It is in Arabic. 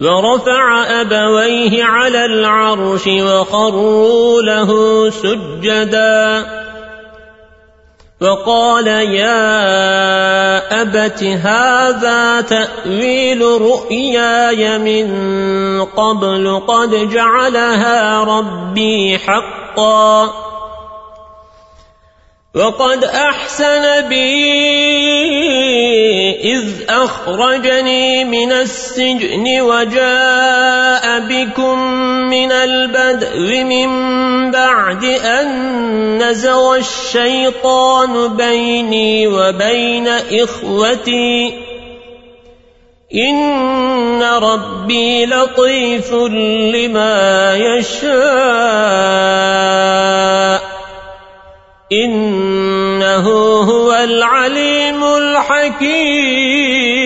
ورفع أبويه على العرش وخروا له سجدا. وقال يا أبت هذا تأويل رؤياي من قبل قد جعلها ربي حقا. وقد أحسن بي إذ أخرجني من السجن وجاء بكم من البدء من بعد أن نزغ الشيطان بيني وبين إخوتي. إن ربي لطيف لما يشاء. إنه هو العليم الحكيم.